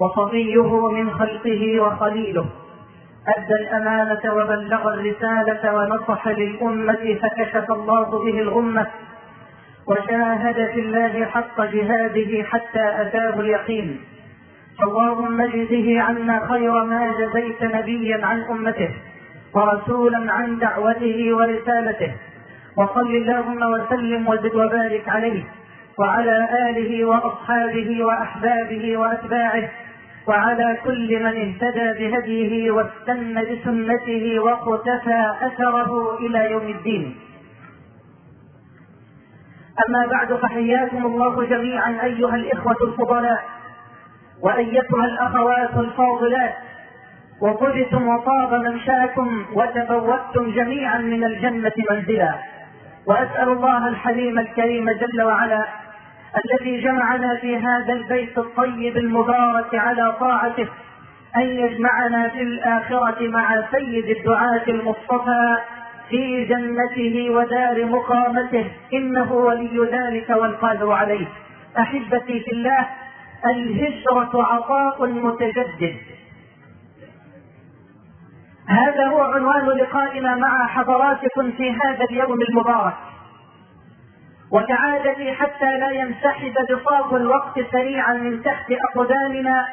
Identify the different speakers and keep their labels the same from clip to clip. Speaker 1: وصفيه من خلقه وخليله أدى الأمانة وبلغ الرسالة ونصح للأمة فكشف الله به الغمة وجاهد في الله حق جهاده حتى أتاه اليقين اللهم اجزه عنا خير ما جزيت نبيا عن أمته ورسولا عن دعوته ورسالته وصل اللهم وسلم وزد وبارك عليه وعلى آله وأصحابه وأحبابه وأتباعه وعلى كل من اهتدى بهديه واستنى بسنته واقتفى اثره الى يوم الدين. اما بعد فحياكم الله جميعا ايها الاخوه الفضلاء وايتها الاخوات الفاضلات وطبتم وطاب منشاكم وتبوأتم جميعا من الجنه منزلا واسال الله الحليم الكريم جل وعلا الذي جمعنا في هذا البيت الطيب المبارك على طاعته أن يجمعنا في الآخرة مع سيد الدعاة المصطفى في جنته ودار مقامته إنه ولي ذلك والقادر عليه أحبتي في الله الهجرة عطاء متجدد هذا هو عنوان لقائنا مع حضراتكم في هذا اليوم المبارك وكعادتي حتى لا ينسحب بساط الوقت سريعا من تحت أقدامنا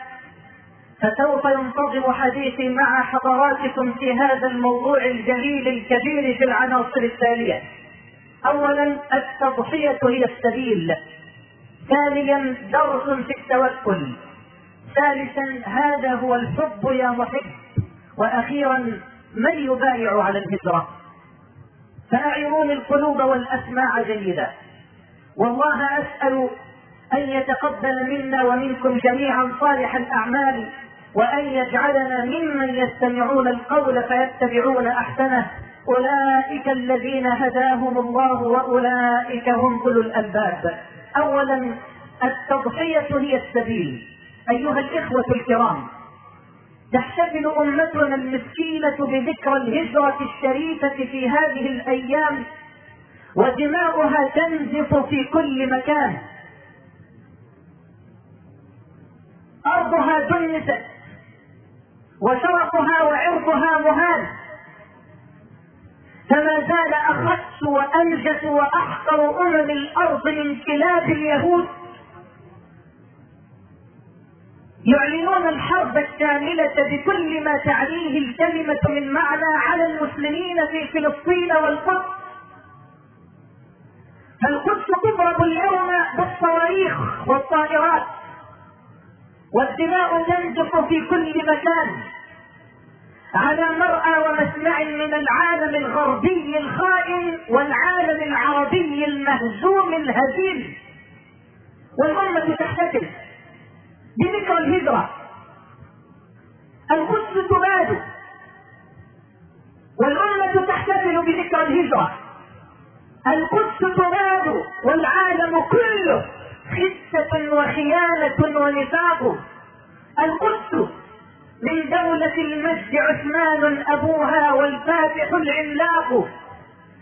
Speaker 1: فسوف ينتظم حديثي مع حضراتكم في هذا الموضوع الجليل الكبير في العناصر التالية أولا التضحية هي السبيل ثانيا درس في التوكل ثالثا هذا هو الحب يا محب واخيرا من يبايع على الهجره فأعروني القلوب والأسماع جيدا والله أسأل أن يتقبل منا ومنكم جميعا صالح الأعمال وأن يجعلنا ممن يستمعون القول فيتبعون أحسنه أولئك الذين هداهم الله وأولئك هم أولو الألباب أولا التضحية هي السبيل أيها الإخوة الكرام تحتفل امتنا المسكينه بذكرى الهجره الشريفه في هذه الايام ودماؤها تنزف في كل مكان ارضها دنست وشرفها وعرضها مهان فما زال اخس وانجس واحقر امم الارض من كلاب اليهود يعلنون الحرب الشاملة بكل ما تعنيه الكلمة من معنى على المسلمين في فلسطين والقدس القدس تضرب اليوم بالصواريخ والطائرات والدماء تنزف في كل مكان على مرأى ومسمع من العالم الغربي الخائن والعالم العربي المهزوم الهزيل والأمة تحتفل بذكرى الهجرة القدس تباد والأمة تحتفل بذكرى الهجرة القدس تباد والعالم كله خسة وخيانة ونفاق القدس من دولة المجد عثمان أبوها والفاتح العملاق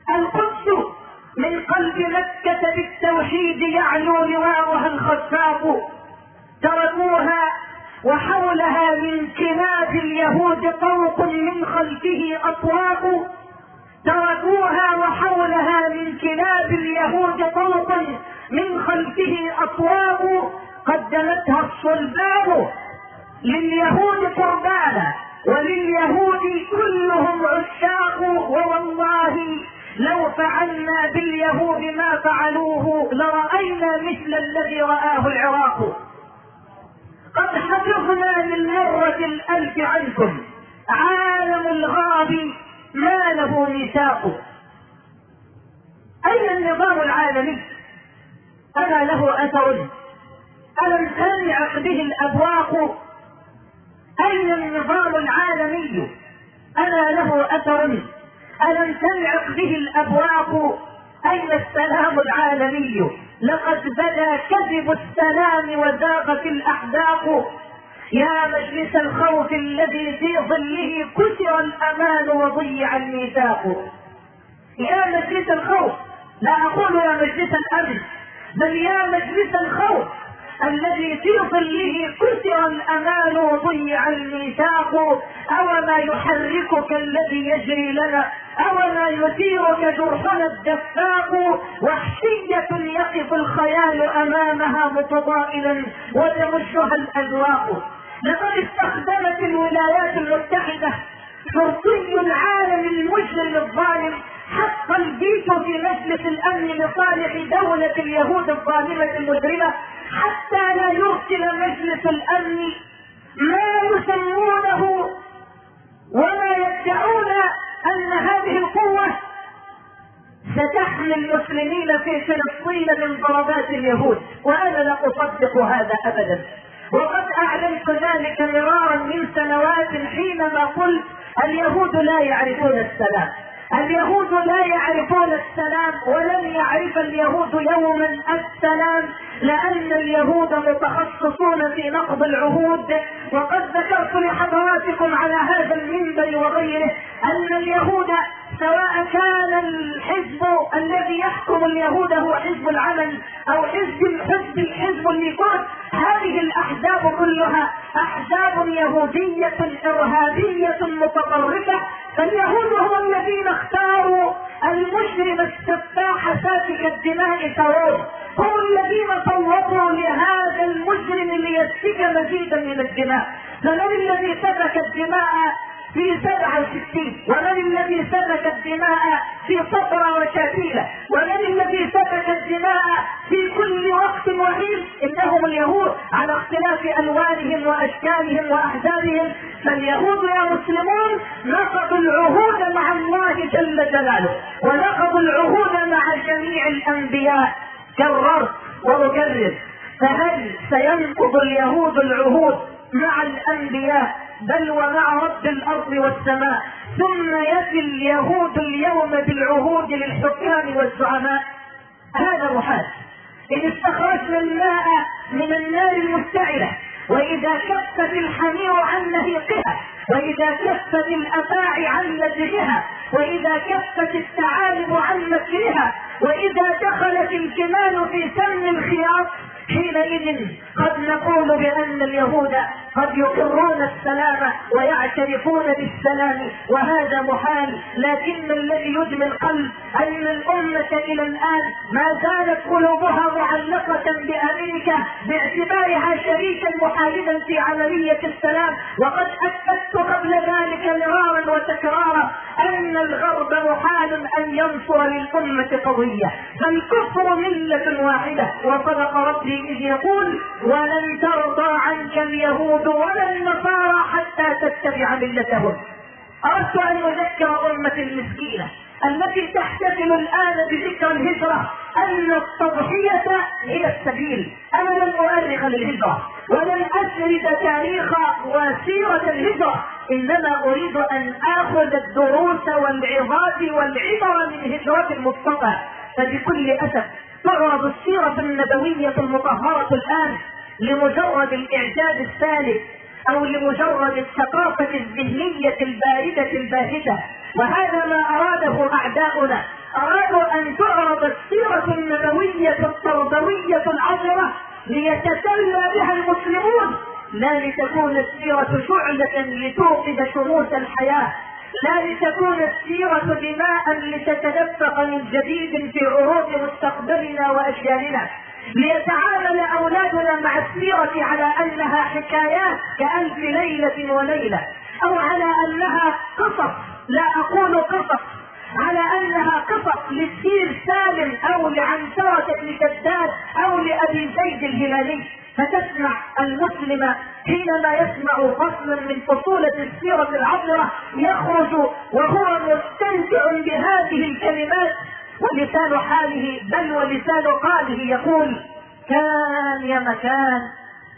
Speaker 1: القدس من قلب مكة بالتوحيد يعلو لواءها الخساق تركوها وحولها من كناف اليهود طوق من خلفه اطواق تركوها وحولها من كلاب اليهود طوق من خلفه اطواق قدمتها الصلبان لليهود قربانا ولليهود كلهم عشاق ووالله لو فعلنا باليهود ما فعلوه لرأينا مثل الذي رآه العراق قد حفظنا للمرة الألف عنكم عالم الغاب ما له ميثاق أين النظام العالمي؟ ألا له أثر؟ ألم تنعق به الأبواق؟ أين النظام العالمي؟ ألا له أثر؟ ألم تنعق به الأبواق؟ أين السلام العالمي؟ لقد بدا كذب السلام وذاقت الاحداق يا مجلس الخوف الذي في ظله كسر الامان وضيع الميثاق يا مجلس الخوف لا اقول يا مجلس الامن بل يا مجلس الخوف الذي في ظله كسر الامان وضيع الميثاق او ما يحركك الذي يجري لنا او ما يثيرك جرحنا الدفاق وحشية يقف الخيال امامها متضائلا وتمشها الاذواق لقد استخدمت الولايات المتحدة شرطي العالم المجرم الظالم حق البيت في مجلس الامن لصالح دولة اليهود الظالمة المجرمة حتى لا يرسل مجلس الامن ما يسمونه وما يدعون ان هذه القوة ستحمي المسلمين في فلسطين من ضربات اليهود وانا لا اصدق هذا ابدا وقد اعلنت ذلك مرارا من سنوات حينما قلت اليهود لا يعرفون السلام اليهود لا يعرفون السلام ولن يعرف اليهود يوما السلام لأن اليهود متخصصون في نقض العهود وقد ذكرت لحضراتكم على هذا المنبر وغيره أن اليهود سواء كان الحزب الذي يحكم اليهود هو حزب العمل او حزب الحزب حزب الميقات هذه الاحزاب كلها احزاب يهوديه ارهابيه متطرفه فاليهود هم الذين اختاروا المجرم استفتاح سافك الدماء ثواب هم الذين صوتوا لهذا المجرم ليسفك مزيدا من الدماء فمن الذي سفك الدماء في سبعة وستين ومن الذي سفك الدماء في صفرة وشاتيلة ومن الذي سفك الدماء في كل وقت وحين انهم اليهود على اختلاف الوانهم واشكالهم واحزابهم فاليهود يا مسلمون نقضوا العهود مع الله جل جلاله ونقضوا العهود مع جميع الانبياء كررت واكرر فهل سينقض اليهود العهود مع الانبياء بل ومع رب الارض والسماء ثم يفي اليهود اليوم بالعهود للحكام والزعماء هذا محال ان استخرجنا الماء من النار المشتعله واذا كفت الحمير عن نهيقها واذا كفت الافاعي عن مجرها واذا كفت الثعالب عن مكرها واذا دخلت الجمال في سن الخياط حينئذ قد نقول بان اليهود قد يقرون السلام ويعترفون بالسلام وهذا محال لكن الذي يدمي القلب ان الامه الى الان ما زالت قلوبها معلقه بامريكا باعتبارها شريكا محاربا في عمليه السلام وقد اكدت قبل ذلك مرارا وتكرارا ان الغرب محال ان ينصر للامه قضيه فالكفر مله واحده وصدق ربي اذ يقول ولن ترضى عنك اليهود ولا النصارى حتى تتبع ملتهم اردت ان اذكر امتي المسكينه التي تحتفل الان بذكرى الهجره ان التضحيه هي السبيل انا لن اؤرخ للهجره ولن اسرد تاريخ وسيره الهجره انما اريد ان اخذ الدروس والعظات والعبر من هجره المصطفى فبكل اسف تعرض السيره النبويه المطهره الان لمجرد الاعداد السالك او لمجرد الثقافة الذهنية الباردة الباهتة وهذا ما اراده اعداؤنا ارادوا ان تعرض السيرة النبوية التربوية العطرة ليتسلى بها المسلمون لا لتكون السيرة شعلة لتوقد شموس الحياة لا لتكون السيرة دماء لتتدفق من جديد في عروض مستقبلنا وأجيالنا ليتعامل اولادنا مع السيره على انها حكايات كالف ليله وليله او على انها قصص لا اقول قصص على انها قصص للسير سالم او لعنترة بن شداد او لابي زيد الهلالي فتسمع المسلم حينما يسمع فصلا من فصولة السيرة العبرة يخرج وهو مستمتع بهذه الكلمات ولسان حاله بل ولسان قاله يقول كان يا مكان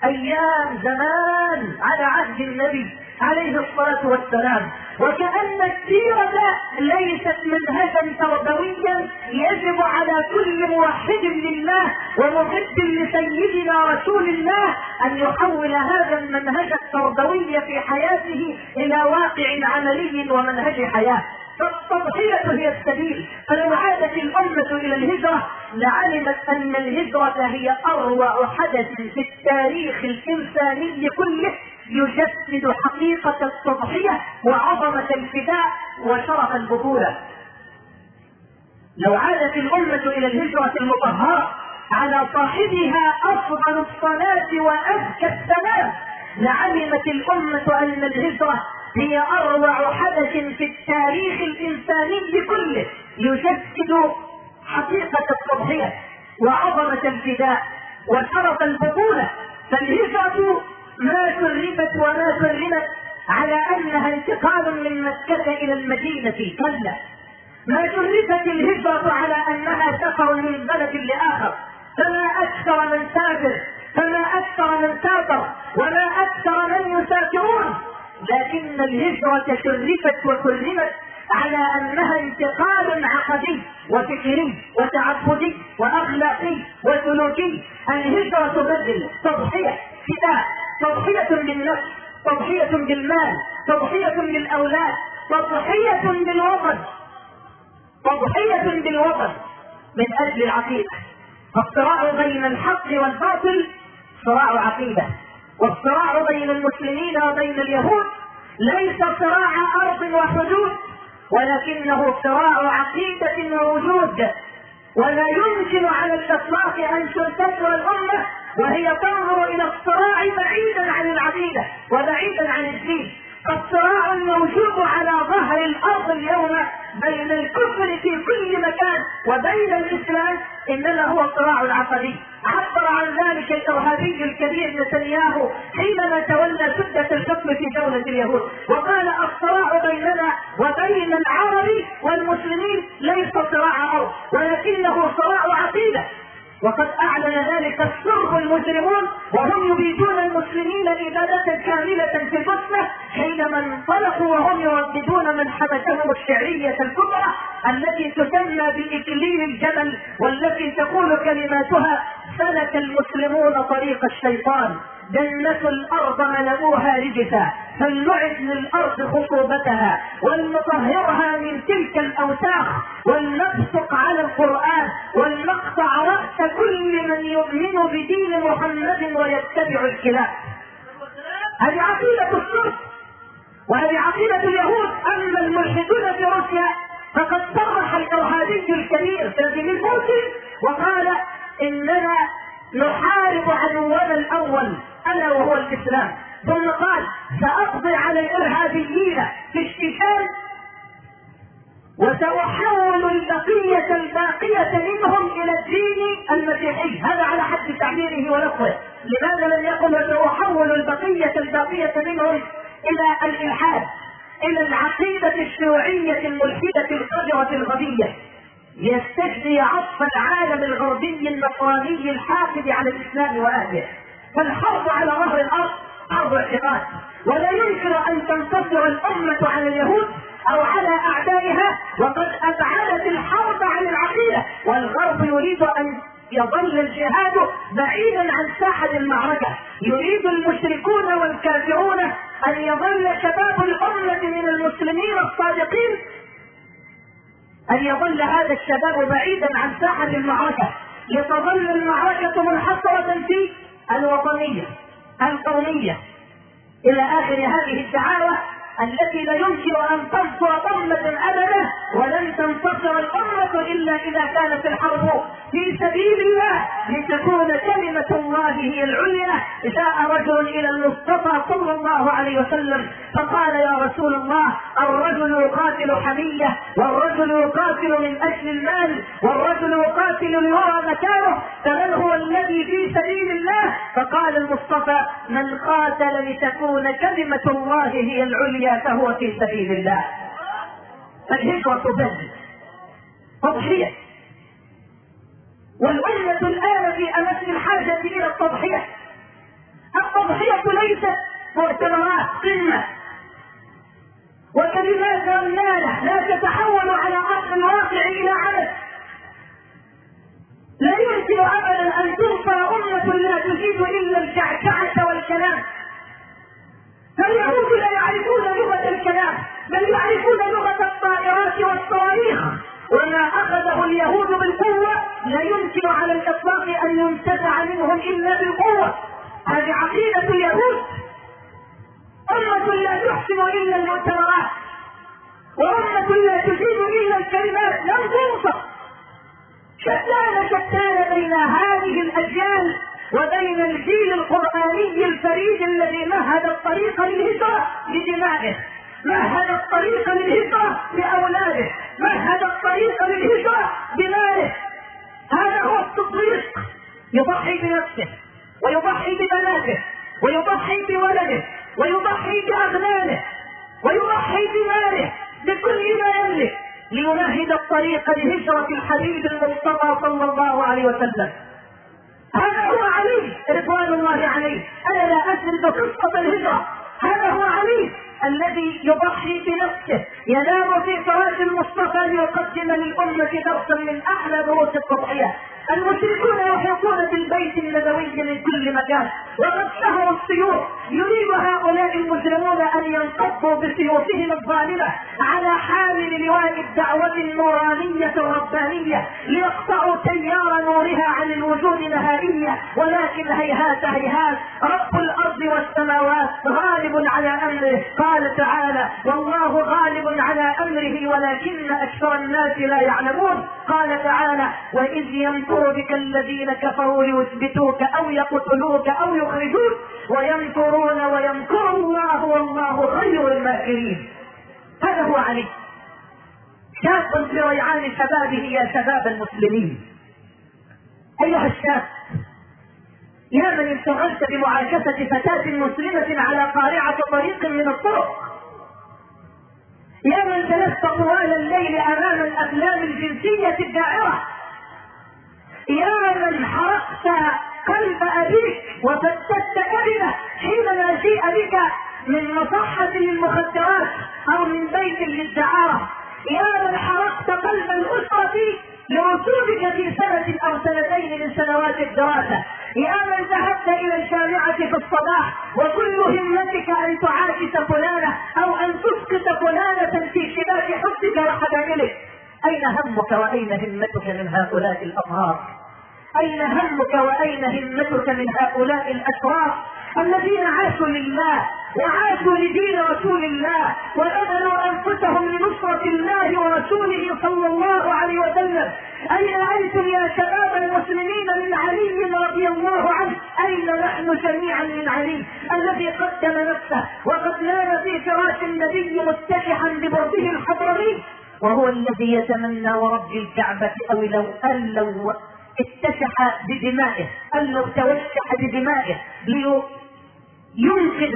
Speaker 1: ايام زمان على عهد النبي عليه الصلاه والسلام وكان السيره ليست منهجا تربويا يجب على كل موحد لله ومحب لسيدنا رسول الله ان يحول هذا المنهج التربوي في حياته الى واقع عملي ومنهج حياه فالتضحية هي السبيل فلو عادت الأمة إلى الهجرة لعلمت أن الهجرة هي أروع حدث في التاريخ الإنساني كله يجسد حقيقة التضحية وعظمة الفداء وشرف البطولة لو عادت الأمة إلى الهجرة المطهرة على صاحبها أفضل الصلاة وأزكى السلام لعلمت الأمة أن الهجرة هي اروع حدث في التاريخ الانساني كله يجسد حقيقة التضحية وعظمة الفداء وشرف البطولة فالهجرة ما سربت وما سربت على انها انتقال من مكة الى المدينة كلا ما شرفت الهجرة على انها سفر من بلد لاخر فما اكثر من سافر فما اكثر من سافر وما اكثر من يسافرون لكن الهجرة شرفت وكرمت على انها انتقال عقدي وفكري وتعبدي واخلاقي وسلوكي الهجرة تبذل تضحية فداء تضحية بالنفس تضحية بالمال تضحية بالاولاد تضحية بالوطن تضحية بالوطن من اجل العقيدة فالصراع بين الحق والباطل صراع عقيدة والصراع بين المسلمين وبين اليهود ليس صراع ارض وحدود ولكنه صراع عقيده ووجود ولا يمكن على الاطلاق ان تنتشر الامه وهي تنظر الى الصراع بعيدا عن العقيده وبعيدا عن الدين قد ترى الموجود على ظهر الارض اليوم بين الكفر في كل مكان وبين الاسلام انما هو صراع عقدي عبر عن ذلك الارهابي الكبير نتنياهو حينما تولى شده الحكم في دوله اليهود وقال الصراع بيننا وبين العرب والمسلمين ليس صراع ارض ولكنه صراع عقيده وقد اعلن ذلك السرب المجرمون وهم يبيدون المسلمين ابادة كاملة في البوسنة حينما انطلقوا وهم يرددون من حبسهم الشعرية الكبرى التي تسمى باكليل الجمل والتي تقول كلماتها سلك المسلمون طريق الشيطان جنة الأرض ملؤوها رجسا فلنعد للأرض خصوبتها ولنطهرها من تلك الأوساخ ولنبصق على القرآن ولنقطع رأس كل من يؤمن بدين محمد ويتبع الكلاب هذه عقيدة الترك وهذه عقيدة اليهود أما الملحدون في روسيا فقد صرح الإرهابي الكبير فلاديمير بوتين وقال إننا نحارب عدونا الأول الا وهو الاسلام ثم قال ساقضي على الارهابيين في الشيشان وساحول البقيه الباقيه منهم الى الدين المسيحي هذا على حد تعبيره ولفظه لماذا لم يقل وساحول البقيه الباقيه منهم الى الالحاد الى العقيده الشيوعيه الملحده القذره الغبيه يستجدي عطف العالم الغربي النصراني الحاقد على الاسلام واهله فالحرب على ظهر الارض ارض اعتقاد ولا يمكن ان تنتصر الامه على اليهود او على اعدائها وقد ابعدت الحرب عن العقيده والغرب يريد ان يظل الجهاد بعيدا عن ساحة المعركة يريد المشركون والكافرون أن يظل شباب الأمة من المسلمين الصادقين أن يظل هذا الشباب بعيدا عن ساحة المعركة لتظل المعركة منحصرة في الوطنيه القوميه الى اخر هذه الدعاوى التي لا يمكن ان تنصر امه ابدا ولن تنتصر الامه الا اذا كانت الحرب في سبيل الله لتكون كلمه الله هي العليا جاء رجل الى المصطفى صلى الله عليه وسلم فقال يا رسول الله الرجل يقاتل حميه والرجل يقاتل من اجل المال والرجل يقاتل ليرى مكانه فمن هو الذي في سبيل الله فقال المصطفى من قاتل لتكون كلمه الله هي العليا حياته في سبيل الله فالهجرة بذل تضحية والعلة الآن في أمس الحاجة إلى التضحية التضحية ليست مؤتمرات قمة وكلمات رمالة لا تتحول على أرض الواقع إلى عدد لا يمكن أبدا أن ترفع أمة لا تجيد إلا الكعكعة والكلام فاليهود لا يعرفون لغة الكلام بل يعرفون لغة الطائرات والصواريخ وما أخذه اليهود بالقوة لا يمكن على الإطلاق أن ينتزع منهم إلا بالقوة هذه عقيدة اليهود أمة لا تحسن إلا المؤتمرات وأمة لا تفيد إلا الكلمات لم توصف شتان شتان بين هذه الأجيال وبين الجيل القرآني الفريد الذي مهد الطريق للهجرة لدمائه مهد الطريق للهجرة بأولاده مهد الطريق للهجرة بماله هذا هو التطبيق يضحي بنفسه ويضحي ببناته ويضحي بولده ويضحي باغلاله ويضحي بماله بكل ما يملك ليمهد الطريق لهجرة الحبيب المصطفى صلى الله عليه وسلم هذا هو علي رضوان الله عليه انا لا اسرد قصه الهجره هذا هو علي الذي يضحي بنفسه ينام في فراش المصطفى ليقدم للأمة درسا من أعلى دروس التضحية المشركون يحيطون بالبيت النبوي من كل مكان وقد شهروا السيوف يريد هؤلاء المجرمون ان ينقضوا بسيوفهم الظالمه على حامل لواء الدعوه النورانيه الربانيه ليقطعوا تيار نورها عن الوجود نهائيا ولكن هيهات هيهات رب الارض والسماوات غالب على امره قال تعالى والله غالب على امره ولكن اكثر الناس لا يعلمون قال تعالى واذ يمكر بك الذين كفروا ليثبتوك او يقتلوك او يخرجوك ويمكرون ويمكر الله والله خير الماكرين هذا هو علي شاب في ريعان شبابه يا شباب المسلمين ايها الشاب يا من اشتغلت بمعاكسة فتاة مسلمة على قارعة طريق من الطرق يا من جلست طوال الليل أمام الأفلام الجنسية الدائرة يا من حرقت قلب أبيك وفتت كلمة حينما جيء بك من مصحة للمخدرات أو من بيت للدعارة يا من حرقت قلب الأسرة لركوبك في سنة أو سنتين من سنوات الدراسة يا من ذهبت إلى الجامعة في الصباح وكل همتك أن تعاكس فلانة أو أن تسقط فلانة في شباك حبك وحبائلك أين همك وأين همتك من هؤلاء الأمراض أين همك وأين همتك من هؤلاء الأشرار الذين عاشوا لله وعاشوا لدين رسول الله وبذلوا انفسهم لنصرة الله ورسوله صلى الله عليه وسلم اين انتم يا شباب المسلمين من علي رضي الله عنه اين نحن جميعا من علي الذي قدم نفسه وقد نام في فراش النبي متسحا ببرده الحضرمي وهو الذي يتمنى ورب الكعبة أو لو أن لو اتسح بدمائه أن لو توسح بدمائه ليو ينقذ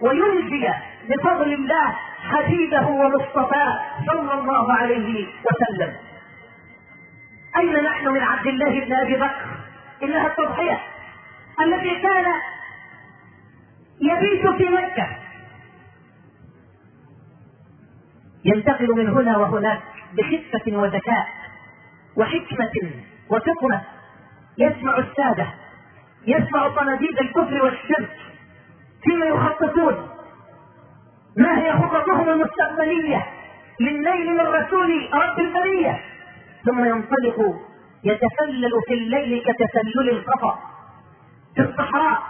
Speaker 1: وينجي بفضل الله حبيبه ومصطفاه صلى الله عليه وسلم اين نحن من عبد الله بن ابي بكر انها التضحيه الذي كان يبيت في مكه ينتقل من هنا وهناك بخفه وذكاء وحكمه وفطنه يسمع الساده يسمع صناديد الكفر والشرك فيما يخططون ما هي خططهم المستقبلية للنيل من رسول رب البرية ثم ينطلق يتسلل في الليل كتسلل القفا في الصحراء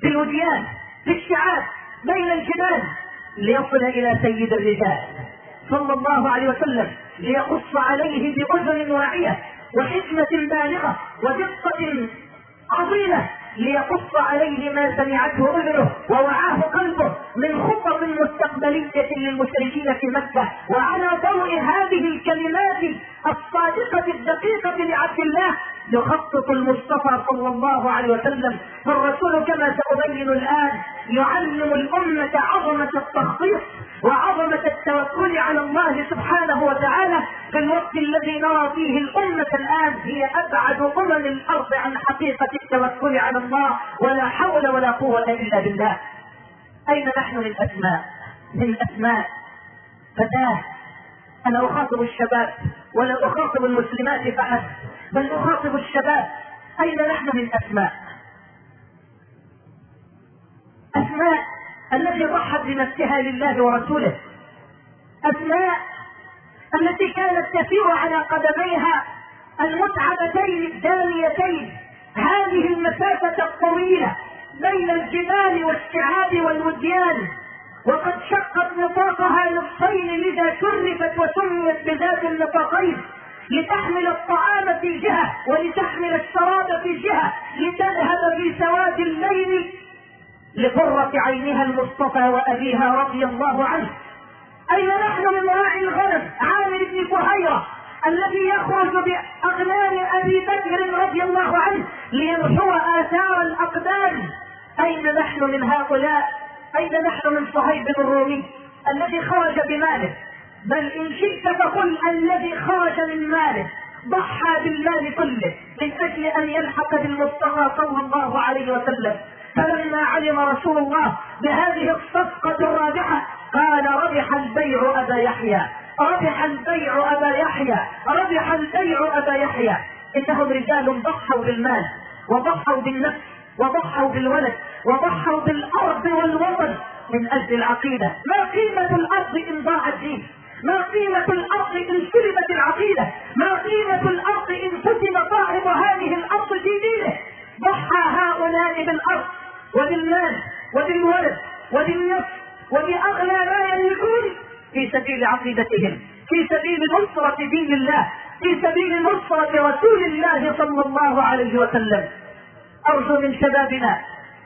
Speaker 1: في الوديان في الشعاب بين الجبال ليصل الى سيد الرجال صلى الله عليه وسلم ليقص عليه بأذن واعية وحكمة بالغة ودقة عظيمة ليقص عليه ما سمعته اذنه ووعاه قلبه من خطط مستقبلية للمشركين في مكة وعلى ضوء هذه الكلمات الصادقة الدقيقة لعبد الله يخطط المصطفى صلى الله عليه وسلم فالرسول كما سأبين الآن يعلم الأمة عظمة التخطيط وعظمة التوكل على الله سبحانه وتعالى في الوقت الذي نرى فيه الأمة الآن هي أبعد أمم الأرض عن حقيقة التوكل على الله ولا حول ولا قوة إلا بالله أين نحن من أسماء من أسماء فتاة أنا أخاطب الشباب ولا أخاطب المسلمات فحسب بل نخاطب الشباب أين نحن من أسماء أسماء التي ضحت بنفسها لله ورسوله أسماء التي كانت تسير على قدميها المتعبتين الدانيتين هذه المسافة الطويلة بين الجبال والشعاب والوديان وقد شقت نطاقها نصفين لذا شرفت وسميت بذات النطاقين لتحمل الطعام في جهة ولتحمل الشراب في جهة لتذهب في سواد الليل لقرة عينها المصطفى وأبيها رضي الله عنه أين نحن من راعي الغنم عامر بن فهيرة الذي يخرج بأغنام أبي بكر رضي الله عنه ليمحو آثار الأقدام أين نحن من هؤلاء أين نحن من صهيب الرومي الذي خرج بماله بل إن شئت فقل الذي خرج من ماله ضحى بالمال كله من أجل أن يلحق بالمصطفى صلى الله عليه وسلم فلما علم رسول الله بهذه الصفقة الرابحة قال ربح البيع أبا يحيى ربح البيع أبا يحيى ربح البيع أبا يحيى إنهم رجال ضحوا بالمال وضحوا بالنفس وضحوا بالولد وضحوا بالأرض والوطن من أجل العقيدة ما قيمة الأرض إن ضاع الدين ما قيمة الأرض إن سلبت العقيدة ما قيمة الأرض إن فتن صاحب هذه الأرض في دينه ضحى هؤلاء بالأرض وبالمال وبالولد وبالنفس وبأغلى ما يملكون في سبيل عقيدتهم في سبيل نصرة دين الله في سبيل نصرة رسول الله صلى الله عليه وسلم أرجو من شبابنا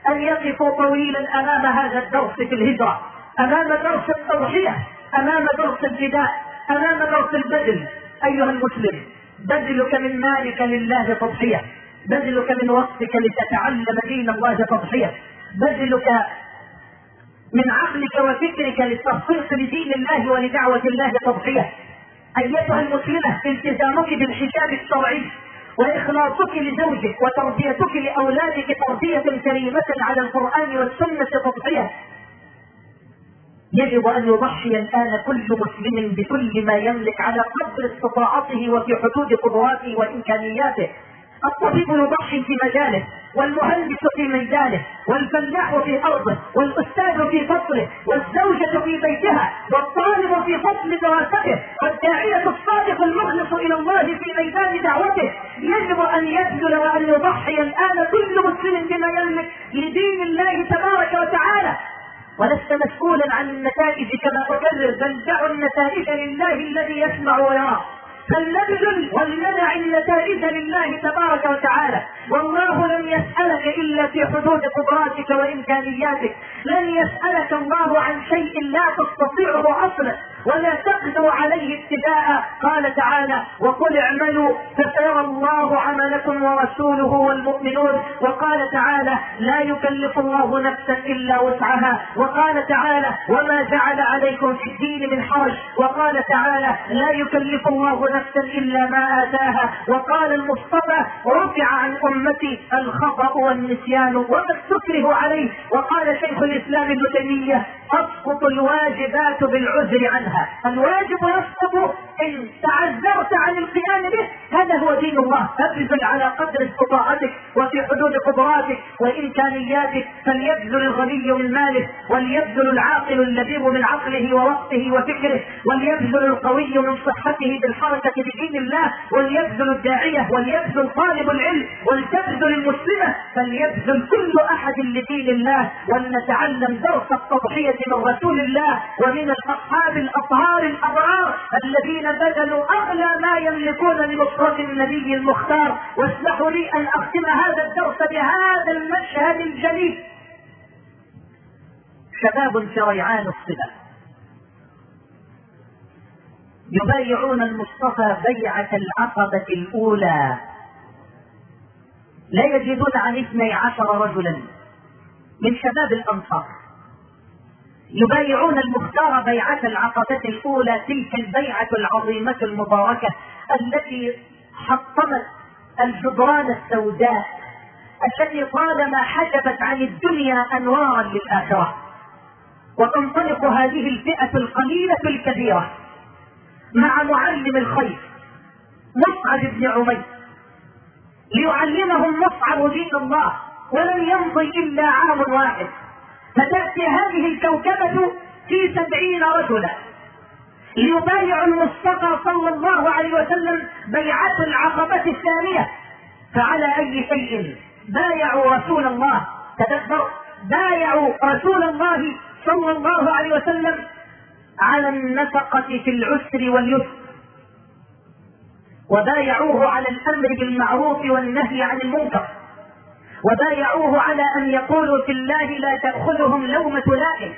Speaker 1: أن يقفوا طويلا أمام هذا الدرس في الهجرة أمام درس التضحية امام درس الفداء امام درس البذل ايها المسلم بذلك من مالك لله تضحيه بذلك من وقتك لتتعلم دين الله تضحيه بذلك من عقلك وفكرك للتخصيص لدين الله ولدعوه الله تضحيه ايتها المسلمه التزامك بالحجاب الشرعي واخلاصك لزوجك وتربيتك لاولادك تربيه كريمه على القران والسنه تضحيه يجب أن يضحي الآن كل مسلم بكل ما يملك على قدر استطاعته وفي حدود قدراته وإمكانياته الطبيب يضحي في مجاله والمهندس في ميدانه والفلاح في ارضه والاستاذ في فصله والزوجه في بيتها والطالب في فصل دراسته والداعيه الصادق المخلص الى الله في ميدان دعوته يجب ان يبذل وان يضحي الان كل مسلم بما يملك لدين الله تبارك وتعالى ولست مسؤولا عن النتائج كما أكرر بل دعوا النتائج لله الذي يسمع ويرى فلنبذل ولندع النتائج لله تبارك وتعالى والله لن يسألك إلا في حدود قدراتك وإمكانياتك لن يسألك الله عن شيء لا تستطيعه أصلا ولا تقدر عليه ابتداء قال تعالى وقل اعملوا فسيرى الله عملكم ورسوله والمؤمنون وقال تعالى لا يكلف الله نفسا الا وسعها وقال تعالى وما جعل عليكم في الدين من حرج وقال تعالى لا يكلف الله نفسا الا ما اتاها وقال المصطفى رفع عن امتي الخطا والنسيان وما استكره عليه وقال شيخ الاسلام ابن تيميه تسقط الواجبات بالعذر عنها عنها فالواجب يصدق ان تعذرت عن القيام به هذا هو دين الله فابذل على قدر استطاعتك وفي حدود قدراتك وامكانياتك فليبذل الغني من ماله وليبذل العاقل اللبيب من عقله ووقته وفكره وليبذل القوي من صحته بالحركه بدين الله وليبذل الداعيه وليبذل طالب العلم ولتبذل المسلمه فليبذل كل احد لدين الله ولنتعلم درس التضحيه من رسول الله ومن الاصحاب الأرض الأطهار الأبرار الذين بذلوا أغلى ما يملكون لنصرة النبي المختار واسمحوا لي أن أختم هذا الدرس بهذا المشهد الجليل شباب شريعان الصلة يبايعون المصطفى بيعة العقبة الأولى لا يجدون عن اثني عشر رجلا من شباب الأنصار يبايعون المختار بيعة العقبة الأولى تلك البيعة العظيمة المباركة التي حطمت الجدران السوداء التي طالما حجبت عن الدنيا أنوارا للآخرة وتنطلق هذه الفئة القليلة الكبيرة مع معلم الخير مصعب بن عمير ليعلمهم مصعب دين الله ولم يمضي إلا عام واحد فتأتي هذه الكوكبة في سبعين رجلا ليبايع المصطفى صلى الله عليه وسلم بيعة العقبة الثانية فعلى أي شيء بايعوا رسول الله تذكر بايعوا رسول الله صلى الله عليه وسلم على النفقة في العسر واليسر وبايعوه على الأمر بالمعروف والنهي عن المنكر وبايعوه على أن يقولوا في الله لا تأخذهم لومة لائم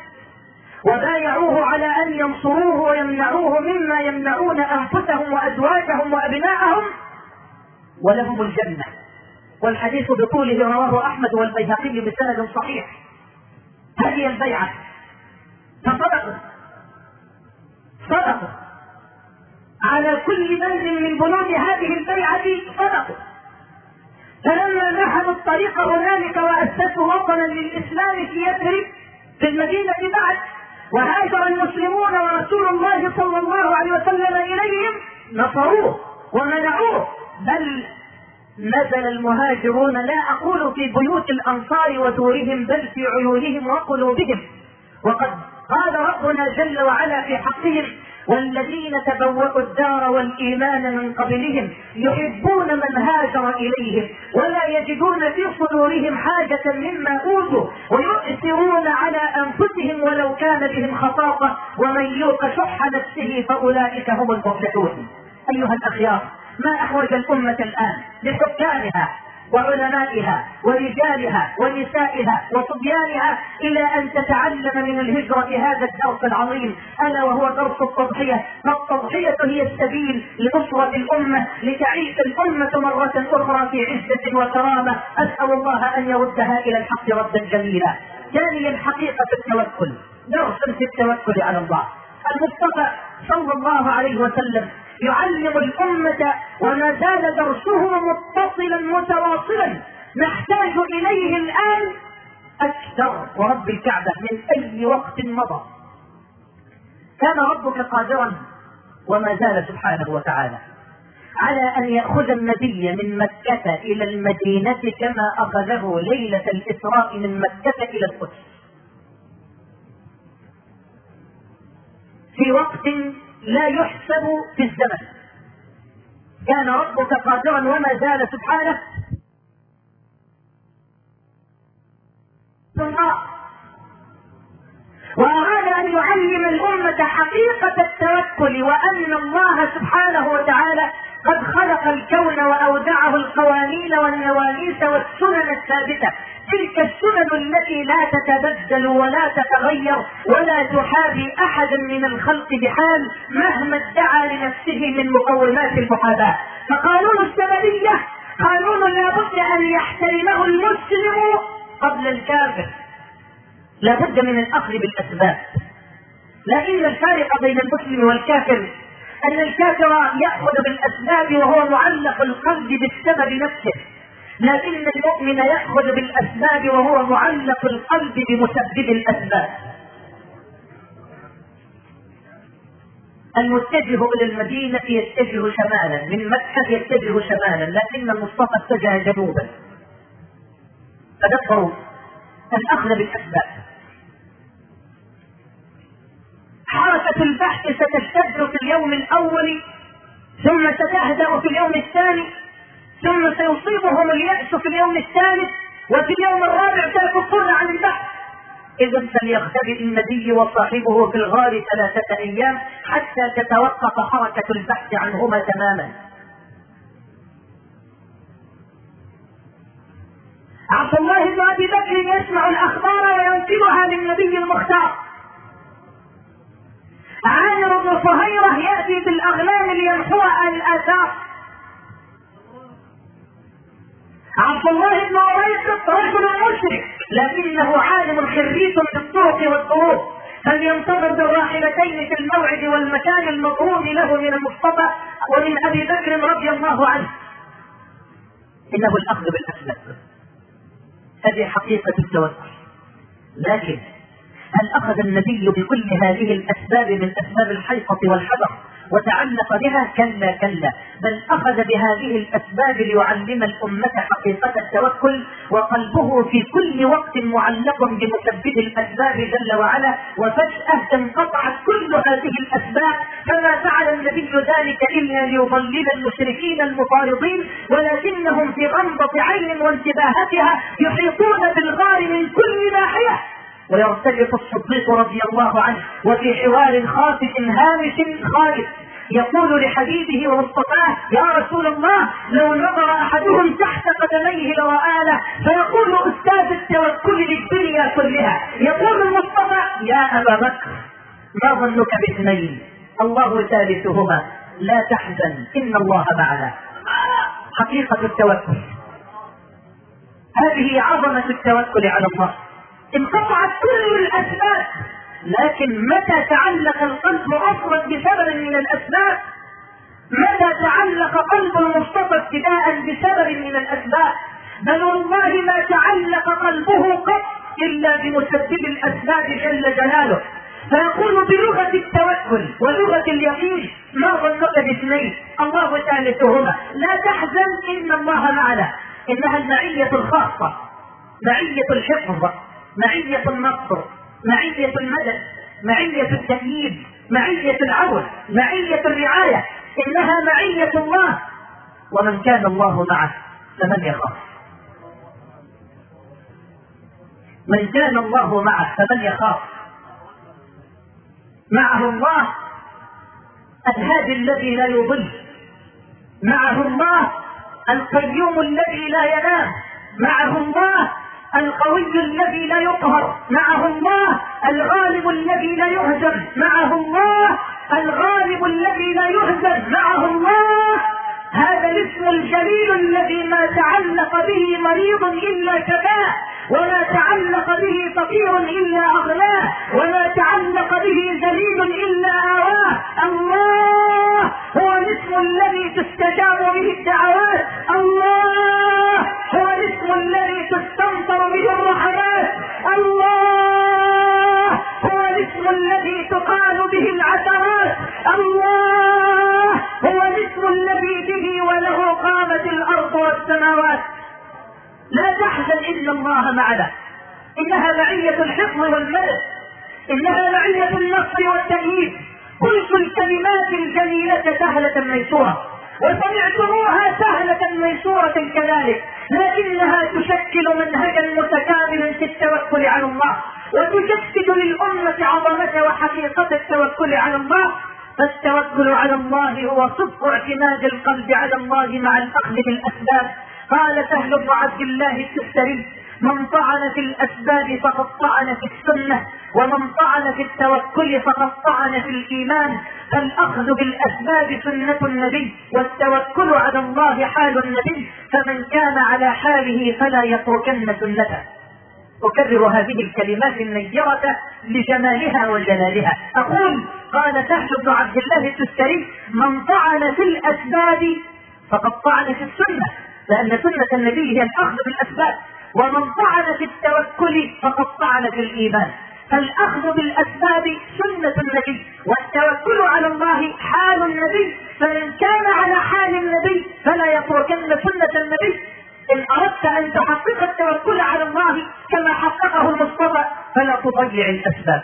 Speaker 1: وبايعوه على أن ينصروه ويمنعوه مما يمنعون أنفسهم وأزواجهم وأبناءهم ولهم الجنة والحديث بطوله رواه أحمد والبيهقي بسند صحيح هذه البيعة فصدقوا صدقوا على كل بند من بنود هذه البيعة صدقوا فلما نحب الطريق هنالك واسسوا وطنا للاسلام في يثرب في المدينه بعد وهاجر المسلمون ورسول الله صلى الله عليه وسلم اليهم نصروه ومنعوه بل نزل المهاجرون لا اقول في بيوت الانصار ودورهم بل في عيونهم وقلوبهم وقد قال ربنا جل وعلا في حقهم والذين تبوأوا الدار والإيمان من قبلهم يحبون من هاجر إليهم ولا يجدون في صدورهم حاجة مما أوتوا ويؤثرون على أنفسهم ولو كان بهم خطاقة ومن يوق شح نفسه فأولئك هم المفلحون أيها الأخيار ما أحوج الأمة الآن لحكامها وعلمائها ورجالها ونسائها وصبيانها إلى أن تتعلم من الهجرة هذا الدرس العظيم ألا وهو درس التضحية فالتضحية هي السبيل لنصرة الأمة لتعيش الأمة مرة أخرى في عزة وكرامة أسأل الله أن يردها إلى الحق ردا جميلا ثانيا حقيقة التوكل درس في التوكل على الله المصطفى صلى الله عليه وسلم يعلم الأمة وما زال درسه متصلا متواصلا نحتاج إليه الآن أكثر ورب الكعبة من أي وقت مضى كان ربك قادرا وما زال سبحانه وتعالى على أن يأخذ النبي من مكة إلى المدينة كما أخذه ليلة الإسراء من مكة إلى القدس في وقت لا يحسب في الزمن كان ربك قادرا وما زال سبحانه وأراد أن يعلم الأمة حقيقة التوكل وأن الله سبحانه وتعالى قد خلق الكون وأودعه القوانين والنواميس والسنن الثابتة تلك السنن التي لا تتبدل ولا تتغير ولا تحابي احدا من الخلق بحال مهما ادعى لنفسه من مقومات المحاباه فقانون السببية قانون لا بد ان يحترمه المسلم قبل الكافر لا بد من الاخذ بالاسباب لكن الفارق بين المسلم والكافر ان الكافر ياخذ بالاسباب وهو معلق القلب بالسبب نفسه لكن المؤمن يأخذ بالأسباب وهو معلق القلب بمسبب الأسباب المتجه إلى المدينة يتجه شمالا من مكة يتجه شمالا لكن المصطفى اتجه جنوبا تدبروا الأخذ بالأسباب حركة البحث ستشتد في اليوم الأول ثم ستهدأ في اليوم الثاني ثم سيصيبهم اليأس في اليوم الثالث وفي اليوم الرابع سيكفون عن البحث إذا فليختبئ النبي وصاحبه في الغار ثلاثة أيام حتى تتوقف حركة البحث عنهما تماما عبد الله بن أبي بكر يسمع الأخبار وينقلها للنبي المختار عامر بن صهيرة يأتي بالأغلام ليمحو الآثار عبد الله بن عبيد رجل مشرك لكنه عالم خريج بالطرق والظروف فلينتظر بالراحلتين في الموعد والمكان المطلوب له من المصطفى ومن ابي بكر رضي الله عنه انه الاخذ بالاسباب هذه حقيقه التوكل لكن هل اخذ النبي بكل هذه الاسباب من اسباب الحيطه والحذر وتعلق بها كلا كلا بل أخذ بهذه الأسباب ليعلم الأمة حقيقة التوكل وقلبه في كل وقت معلق بمسبب الأسباب جل وعلا وفجأة انقطعت كل هذه الأسباب فما فعل النبي ذلك إلا ليضلل المشركين المفارضين ولكنهم في غمضة عين وانتباهتها يحيطون بالغار من كل ناحية ويرتبط الصديق رضي الله عنه وفي حوار خاطئ هامش خالد يقول لحبيبه ومصطفاه يا رسول الله لو نظر احدهم تحت قدميه لرآله فيقول استاذ التوكل للدنيا كلها يقول المصطفى يا ابا بكر ما ظنك باثنين الله ثالثهما لا تحزن ان الله معنا حقيقه التوكل هذه عظمه التوكل على الله انقطعت كل الاسباب لكن متى تعلق القلب أصلا بسبب من الأسباب متى تعلق قلب المصطفى ابتداء بسبب من الأسباب بل والله ما تعلق قلبه قط إلا بمسبب الأسباب جل جلاله فيقول بلغة التوكل ولغة اليقين ما ظنك باثنين الله ثالثهما لا تحزن إن الله معنا إنها المعية الخاصة معية الحفظ معية النصر معية المدد معية التأييد معية العون معية الرعاية إنها معية الله ومن كان الله معه فمن يخاف من كان الله معه فمن يخاف معه الله الهادي الذي لا يضل معه الله القيوم الذي لا ينام معه الله القوي الذي لا يقهر معه الله الغالب الذي لا يهزم معه الله الغالب الذي لا يهزم معه الله هذا الاسم الجليل الذي ما تعلق به مريض الا كفاه وما تعلق به فقير الا اغناه وما تعلق به ذليل الا اواه الله هو الاسم الذي تستجاب به الدعوات الله هو الاسم الذي تستنصر به الرحمات الله الاسم الذي تقال به العثرات الله هو الاسم الذي به وله قامت الارض والسماوات لا تحزن الا الله معنا انها معية الحفظ والملك انها معية النصر والتأييد قلت الكلمات الجميلة سهلة ميسورة وسمعتموها سهلة ميسورة كذلك لكنها تشكل منهجا متكاملا في التوكل على الله وتجسد للأمة عظمة وحقيقة التوكل على الله فالتوكل على الله هو صدق اعتماد القلب على الله مع الأخذ بالأسباب قال سهل بن عبد الله السستري من طعن في الأسباب فقد طعن في السنة ومن طعن في التوكل فقد طعن في الإيمان فالأخذ بالأسباب سنة النبي والتوكل على الله حال النبي فمن كان على حاله فلا يتركن سنته أكرر هذه الكلمات النيرة لجمالها وجلالها أقول قال سهل بن عبد الله التستري من طعن في الأسباب فقد طعن في السنة لأن سنة النبي هي الأخذ بالأسباب ومن طعن في التوكل فقد طعن في الإيمان فالأخذ بالأسباب سنة النبي والتوكل على الله حال النبي فمن كان على حال النبي فلا يتركن سنة النبي ان اردت ان تحقق التوكل على الله كما حققه المصطفى فلا تضيع الاسباب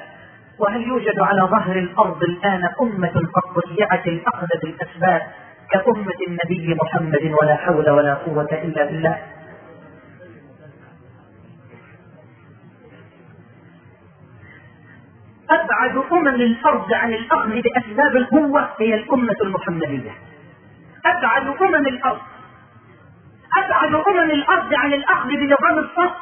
Speaker 1: وهل يوجد على ظهر الارض الان امه قد ضيعت الاخذ بالاسباب كأمة النبي محمد ولا حول ولا قوة إلا بالله أبعد أمم الأرض عن الأخذ بأسباب القوة هي الأمة المحمدية أبعد أمم الأرض أبعد أمم الأرض عن الأخذ بنظام الصف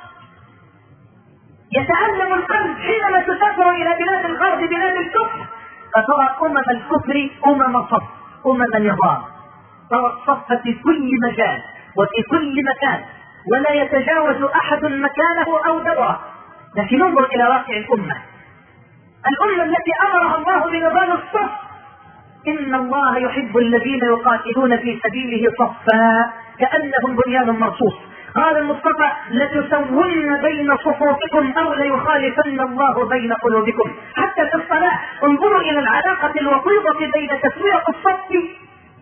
Speaker 1: يتألم القلب حينما تسافر إلى بلاد الغرب بلاد الكفر فترى أمم الكفر أمم صف أمم نظام ترى الصف في كل مجال وفي كل مكان ولا يتجاوز أحد مكانه أو دوره لكن انظر إلى واقع الأمة الأمة التي أمرها الله بنظام الصف إن الله يحب الذين يقاتلون في سبيله صفا كأنهم بنيان مرصوص قال المصطفى لتسون بين صفوفكم او ليخالفن الله بين قلوبكم حتى في الصلاة انظروا الى العلاقة الوطيدة بين تسوية الصف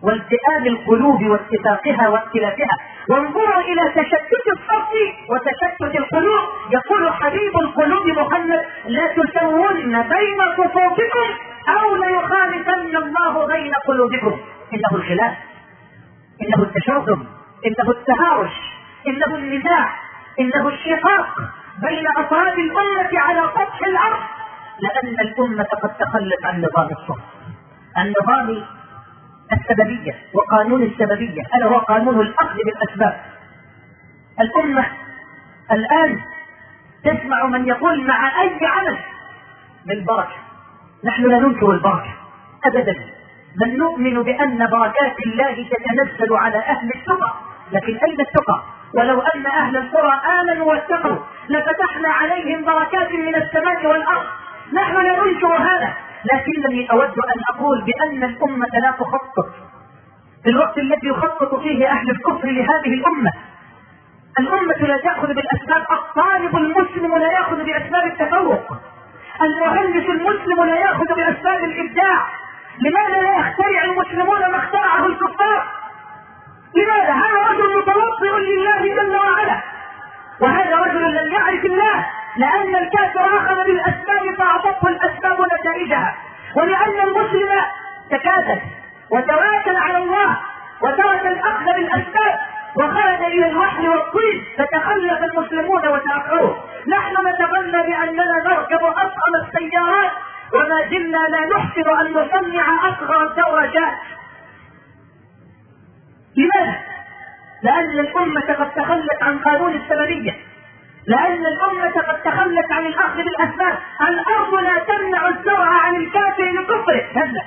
Speaker 1: والتئام القلوب واتفاقها واختلافها وانظروا الى تشتت الصف وتشتت القلوب يقول حبيب القلوب محمد لا تسوون بين صفوفكم او ليخالفن الله بين قلوبكم انه الخلاف انه التشاؤم انه التهاوش انه النزاع انه الشقاق بين افراد الامه على سطح الارض لان الامه قد تخلت عن نظام السلطه النظام السببيه وقانون السببيه الا هو قانون الاخذ بالاسباب الامه الان تسمع من يقول مع اي عمل بالبركه نحن لا ننكر البركه ابدا بل نؤمن بان بركات الله تتنزل على اهل التقى لكن أين التقى ولو أن أهل القرى آمنوا واتقوا لفتحنا عليهم بركات من السماء والأرض نحن لا ننكر هذا لكنني أود أن أقول بأن الأمة لا تخطط في الوقت الذي يخطط فيه أهل الكفر لهذه الأمة الأمة لا تأخذ بالأسباب الطالب المسلم لا يأخذ بأسباب التفوق المهندس المسلم لا يأخذ بأسباب الإبداع لماذا لا يخترع المسلمون ما اخترعه لله جل وعلا وهذا رجل لم يعرف الله لأن الكافر أخذ بالأسباب فأعطته الأسباب نتائجها ولأن المسلم تكاتف وتواكل على الله وترك الأخذ بالأسباب وخرج إلى الوحل والطين فتخلف المسلمون وتأخروا نحن نتمنى بأننا نركب أضخم السيارات وما زلنا لا نحسن أن نصنع أصغر الدرجات لماذا؟ لأن الأمة قد تخلت عن قانون السببية لأن الأمة قد تخلت عن الأخذ بالأسباب الأرض لا تمنع الزرع عن الكافر لكفره كلا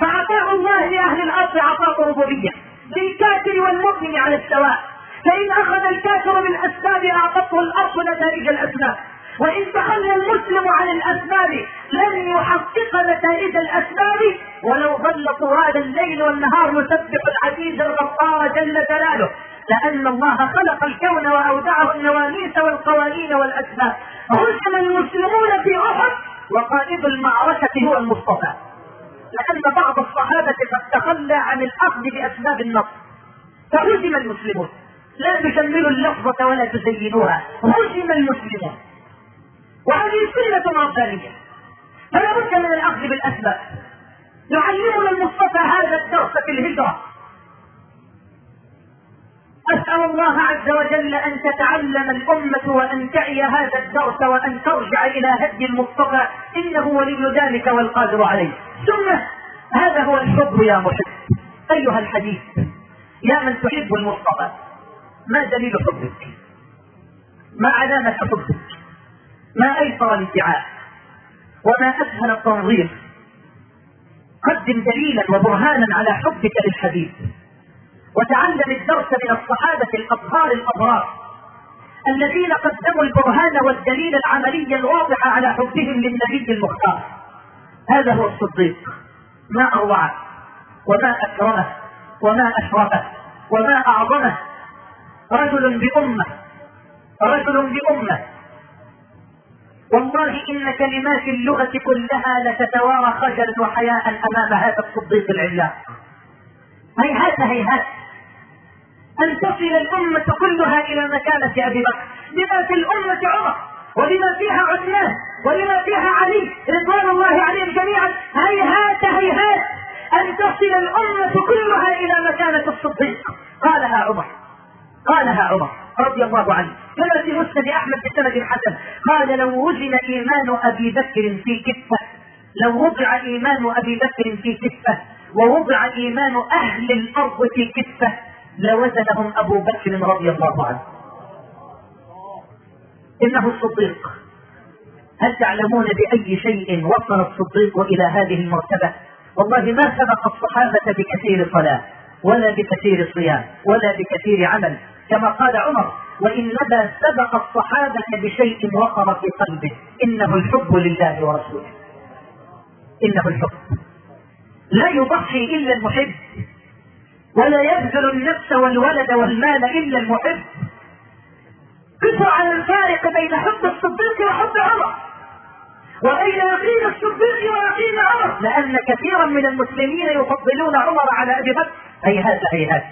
Speaker 1: فعطاء الله لأهل الأرض عطاء ربوبية للكافر والمؤمن على السواء فإن أخذ الكافر بالأسباب أعطته الأرض نتائج الأسباب وان تخلى المسلم عن الاسباب لن يحقق نتائج الاسباب ولو ظل طوال الليل والنهار يسبح العزيز الغفار جل جلاله لأن الله خلق الكون وأودعه النواميس والقوانين والأسباب هزم المسلمون في أحد وقائد المعركة هو المصطفى لأن بعض الصحابة قد تخلى عن الأخذ بأسباب النصر فهزم المسلمون لا تجملوا اللفظة ولا تزينوها هزم المسلمون وهذه سنة ربانية فلا بد من الأخذ بالأسباب يعلمنا المصطفى هذا الدرس في الهجرة أسأل الله عز وجل أن تتعلم الأمة وأن تعي هذا الدرس وأن ترجع إلى هدي المصطفى إنه ولي ذلك والقادر عليه ثم هذا هو الحب يا محب أيها الحديث يا من تحب المصطفى ما دليل حبك ما علامة حبك ما أيسر الادعاء وما أسهل التنظير قدم دليلا وبرهانا على حبك للحديث وتعلم الدرس من الصحابة الأطهار الأبرار الذين قدموا البرهان والدليل العملي الواضح على حبهم للنبي المختار هذا هو الصديق ما أروعه وما أكرمه وما أشرفه وما أعظمه رجل بأمة رجل بأمة والله إن كلمات اللغة كلها لتتوارى خجلا وحياء أمام هذا الصديق العلاق هيهات هيهات أن تصل الأمة كلها إلى مكانة أبي بكر لما في الأمة عمر ولما فيها عثمان ولما فيها علي رضوان الله عليهم جميعا هيهات هيهات أن تصل الأمة كلها إلى مكانة الصديق قالها عمر قالها عمر رضي الله عنه كما في مسند احمد بسند حسن قال لو وزن ايمان ابي بكر في كفه لو وضع ايمان ابي بكر في كفه ووضع ايمان اهل الارض في كفه لوزنهم ابو بكر رضي الله عنه انه الصديق هل تعلمون باي شيء وصل الصديق الى هذه المرتبه والله ما سبق الصحابه بكثير صلاه ولا بكثير صيام ولا بكثير عمل كما قال عمر وإنما سبق الصحابة بشيء وقر في قلبه إنه الحب لله ورسوله إنه الحب لا يضحي إلا المحب ولا يبذل النفس والولد والمال إلا المحب قسوا على الفارق بين حب الصديق وحب عمر وبين يقين الصديق ويقين عمر لأن كثيرا من المسلمين يفضلون عمر على أبي بكر هيهات هيهات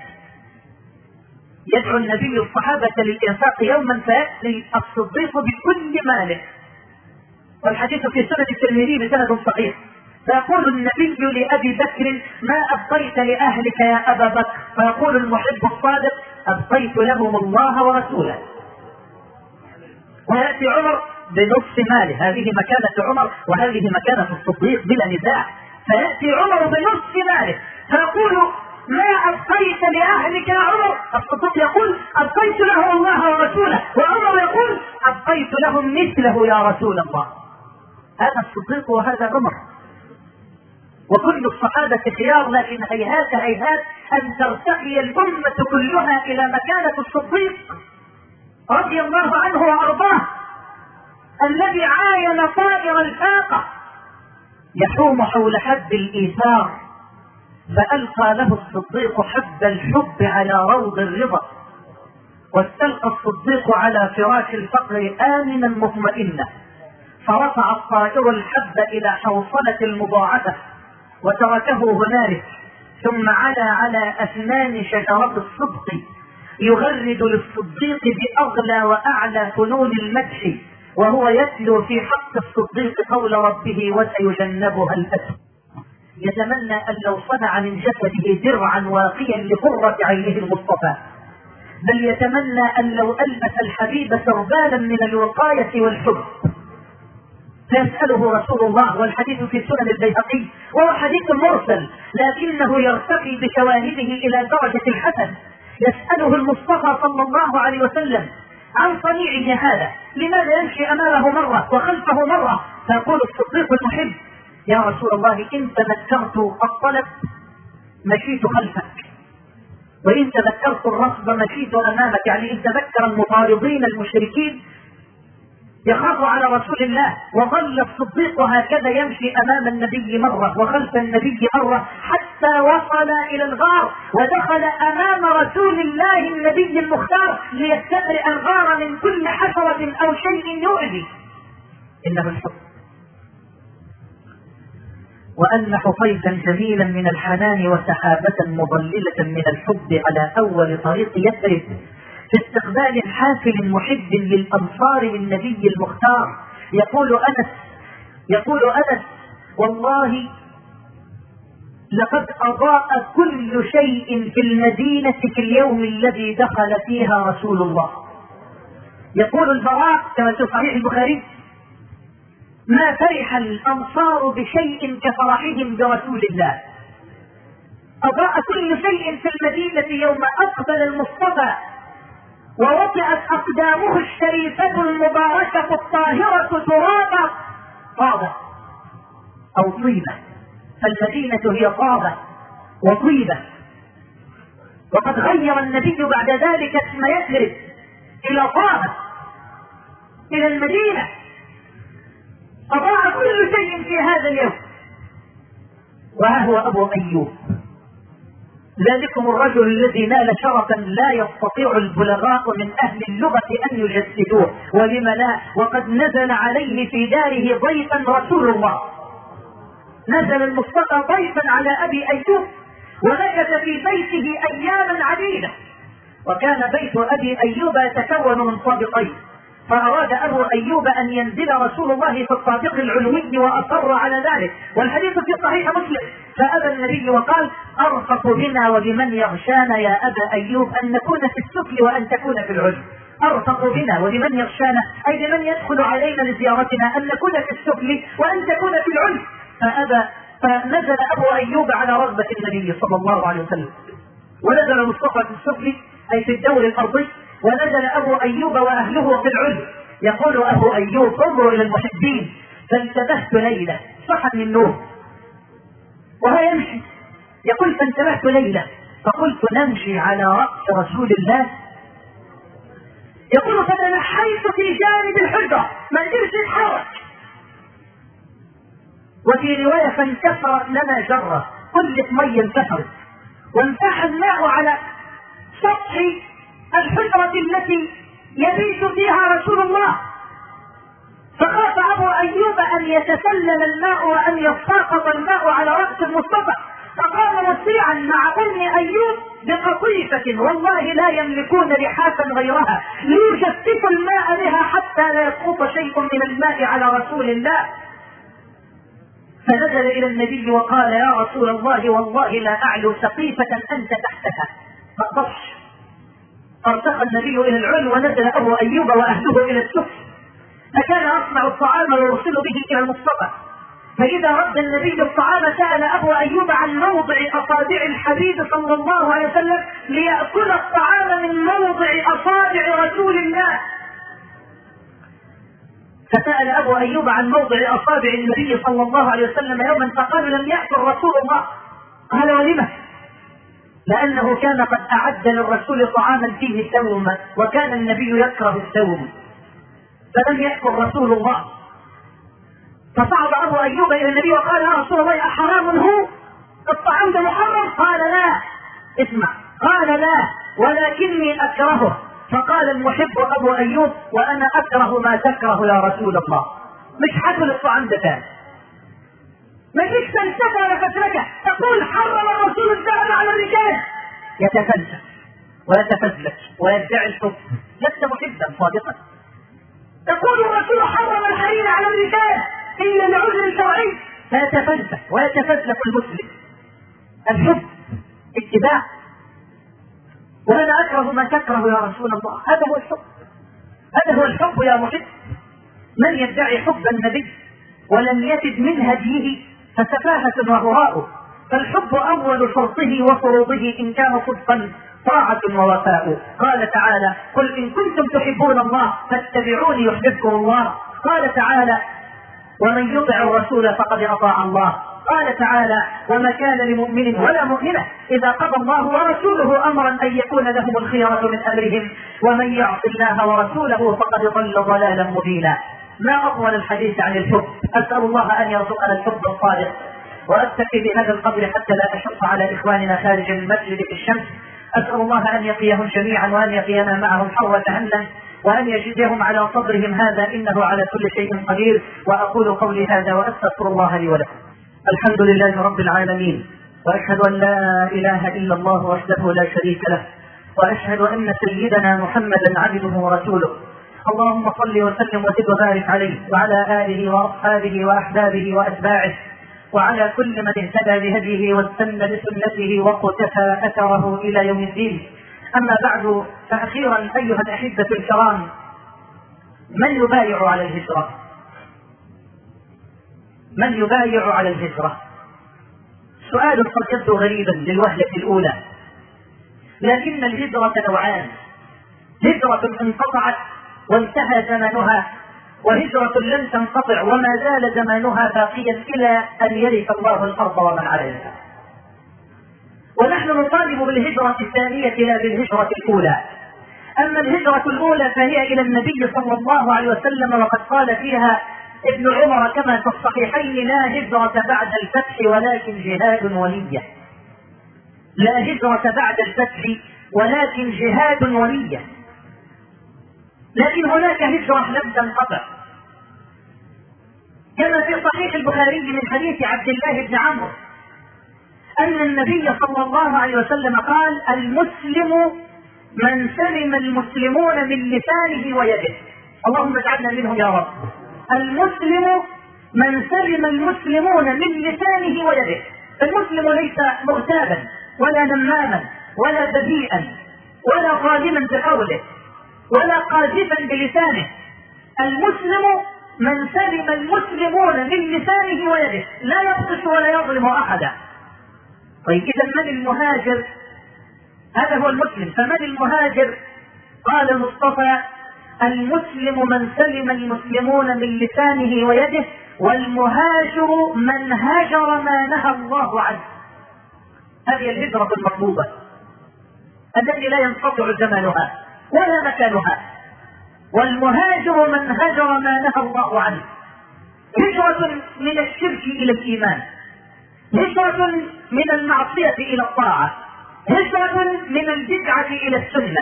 Speaker 1: يدعو النبي الصحابة للإنفاق يوما فيأتي الصديق بكل ماله والحديث في سنة الترمذي بسند صحيح فيقول النبي لأبي بكر ما أبقيت لأهلك يا أبا بكر فيقول المحب الصادق أبقيت لهم الله ورسوله ويأتي عمر بنصف ماله هذه مكانة عمر وهذه مكانة الصديق بلا نزاع فيأتي عمر بنصف ماله فيقول ما ابقيت لاهلك يا عمر الصديق يقول ابقيت لهم الله ورسوله وعمر يقول ابقيت لهم مثله يا رسول الله هذا الصديق وهذا عمر وكل الصحابة خيار لكن هيهات هيهات أن ترتقي الأمة كلها إلى مكانة الصديق رضي الله عنه وأرضاه الذي عاين طائر الفاقة يحوم حول حد الإيثار فألقى له الصديق حب الحب على روض الرضا واستلقى الصديق على فراش الفقر آمنا مطمئنا فرفع الطائر الحب إلى حوصلة المضاعفة وتركه هنالك ثم علا على أسنان شجرة الصدق يغرد للصديق بأغلى وأعلى فنون المدح وهو يتلو في حق الصديق قول ربه وسيجنبها الأتقى يتمنى أن لو صنع من جسده درعا واقيا لقرة عينه المصطفى بل يتمنى أن لو ألبس الحبيب ثوبانا من الوقاية والحب فيسأله رسول الله والحديث في سنن البيهقي وهو حديث مرسل لكنه يرتقي بشواهده إلى درجة الحسن يسأله المصطفى صلى الله عليه وسلم عن صنيعه هذا لماذا يمشي أمامه مرة وخلفه مرة فيقول الصديق المحب يا رسول الله إن تذكرت الطلب مشيت خلفك وإن تذكرت الرفض مشيت أمامك يعني إن تذكر المطاردين المشركين يخاف على رسول الله وظل الصديق هكذا يمشي امام النبي مره وخلف النبي مره حتى وصل الى الغار ودخل امام رسول الله النبي المختار ليستبرئ الغار من كل حشره او شيء يؤذي انه الحب وأن حفيفا جميلا من الحنان وسحابة مضللة من الحب على أول طريق يثرب في استقبال حافل محب للأنصار للنبي المختار يقول أنس يقول أنس والله لقد أضاء كل شيء في المدينة في اليوم الذي دخل فيها رسول الله يقول البراء كما في صحيح البخاري ما فرح الأنصار بشيء كفرحهم برسول الله أضاء كل شيء في المدينة يوم أقبل المصطفى ووطئت أقدامه الشريفة المباركة الطاهرة ترابا طابة أو طيبة فالمدينة هي طابة وطيبة وقد غير النبي بعد ذلك اسم يثرب إلى طابة إلى المدينة أضاع كل شيء في هذا اليوم وها هو أبو أيوب ذلكم الرجل الذي نال شرفا لا يستطيع البلغاء من أهل اللغة أن يجسدوه ولم لا وقد نزل عليه في داره ضيفا رسول الله نزل المصطفى ضيفا على أبي أيوب ومكث في بيته أياما عديدة وكان بيت أبي أيوب يتكون من طابقين فأراد أبو أيوب أن ينزل رسول الله في الطابق العلوي وأصر على ذلك والحديث في صحيح مسلم فأبى النبي وقال أرفق بنا وبمن يغشانا يا أبا أيوب أن نكون في السفل وأن تكون في العلو أرفق بنا ولمن يغشانا أي لمن يدخل علينا لزيارتنا أن نكون في السفل وأن تكون في العلو فأبى فنزل أبو أيوب على رغبة النبي صلى الله عليه وسلم ونزل مصطفى في السفل أي في الدور الأرضي ونزل أبو أيوب وأهله في العلم يقول أبو أيوب انظروا إلى المحبين فانتبهت ليلة صحى من النوم وهو يمشي يقول فانتبهت ليلة فقلت نمشي على رأس رسول الله يقول فتنحيت في جانب الحجرة ما قدرش اتحرك وفي رواية فانكسرت لنا جرة كل مية انكسرت وانفحل معه على سطح الحجرة التي يبيت فيها رسول الله فخاف ابو ايوب ان يتسلل الماء وان يتساقط الماء على راس المصطفى فقال مسرعا مع ام ايوب بقطيفة والله لا يملكون لحافا غيرها ليجفف الماء بها حتى لا يسقط شيء من الماء على رسول الله فنزل الى النبي وقال يا رسول الله والله لا اعلو سقيفة انت تحتها فطش فارتقى النبي الى العلو ونزل ابو ايوب واهله الى السفل فكان اصنع الطعام ويرسل به الى المصطفى فاذا رد النبي الطعام سال ابو ايوب عن موضع اصابع الحبيب صلى الله عليه وسلم لياكل الطعام من موضع اصابع رسول الله فسأل أبو أيوب عن موضع أصابع النبي صلى الله عليه وسلم يوما فقال لم يأكل رسول الله قال ولمه لأنه كان قد أعد للرسول طعاما فيه ثوم وكان النبي يكره الثوم فلم يأكل رسول الله فصعد أبو أيوب إلى النبي وقال يا رسول الله أحرام هو الطعام ده محرم قال لا اسمع قال لا ولكني أكرهه فقال المحب أبو أيوب وأنا أكره ما تكره يا رسول الله مش حاكل الطعام ده تاني من فيش فلسفه ولا تقول حرم الرسول الذهب على الرجال يتفلسف ويتفلسف ويدعي الحب لست محبا صادقا تقول الرسول حرم الحرير على الرجال الا لعذر شرعي فيتفلسف ويتفلسف المسلم الحب اتباع وانا اكره ما تكره يا رسول الله هذا هو الحب هذا هو الحب يا محب من يدعي حب النبي ولم يجد من هديه فسفاهة وغراءه فالحب أول شرطه وفروضه إن كان صدقا طاعة ووفاء قال تعالى قل إن كنتم تحبون الله فاتبعوني يحببكم الله قال تعالى ومن يطع الرسول فقد أطاع الله قال تعالى وما كان لمؤمن ولا مؤمنة إذا قضى الله ورسوله أمرا أن يكون لهم الخيرة من أمرهم ومن يعص الله ورسوله فقد ضل ضلالا مبينا ما أطول الحديث عن الحب أسأل الله أن يرزقنا الحب الصادق وأتقي بهذا القبر حتى لا أشق على إخواننا خارج المسجد في الشمس أسأل الله أن يقيهم جميعا وأن يقينا معهم حر جهنم وأن يجدهم على صبرهم هذا إنه على كل شيء قدير وأقول قولي هذا وأستغفر الله لي ولكم الحمد لله رب العالمين وأشهد أن لا إله إلا الله وحده لا شريك له وأشهد أن سيدنا محمدا عبده ورسوله اللهم صل وسلم وزد وبارك عليه وعلى آله وأصحابه وأحبابه وأتباعه وعلى كل من اهتدى بهديه واستنى بسنته واقتفى أثره إلى يوم الدين أما بعد فأخيرا أيها الأحبة الكرام من يبايع على الهجرة من يبايع على الهجرة سؤال قد يبدو غريبا للوهلة الأولى لكن الهجرة نوعان هجرة انقطعت وانتهى زمنها وهجرة لم تنقطع وما زال زمانها باقيا إلى أن يرث الله الأرض ومن عليها ونحن نطالب بالهجرة الثانية لا بالهجرة الأولى أما الهجرة الأولى فهي إلى النبي صلى الله عليه وسلم وقد قال فيها ابن عمر كما في الصحيحين لا هجرة بعد الفتح ولكن جهاد ونية لا هجرة بعد الفتح ولكن جهاد ونية لكن هناك هجرة لم تنقطع كما في صحيح البخاري من حديث عبد الله بن عمرو أن النبي صلى الله عليه وسلم قال المسلم من سلم المسلمون من لسانه ويده اللهم اجعلنا منهم يا رب المسلم من سلم المسلمون من لسانه ويده المسلم ليس مغتابا ولا نماما ولا بذيئا ولا قادما بقوله ولا قاذفا بلسانه المسلم من سلم المسلمون من لسانه ويده لا يبطش ولا يظلم احدا طيب اذا من المهاجر هذا هو المسلم فمن المهاجر قال المصطفى المسلم من سلم المسلمون من لسانه ويده والمهاجر من هاجر ما نهى الله عنه هذه الهجرة المطلوبة التي لا ينقطع زمنها ولا مكانها والمهاجر من هجر ما نهى الله عنه هجرة من الشرك إلى الإيمان هجرة من المعصية إلى الطاعة هجرة من البدعة إلى السنة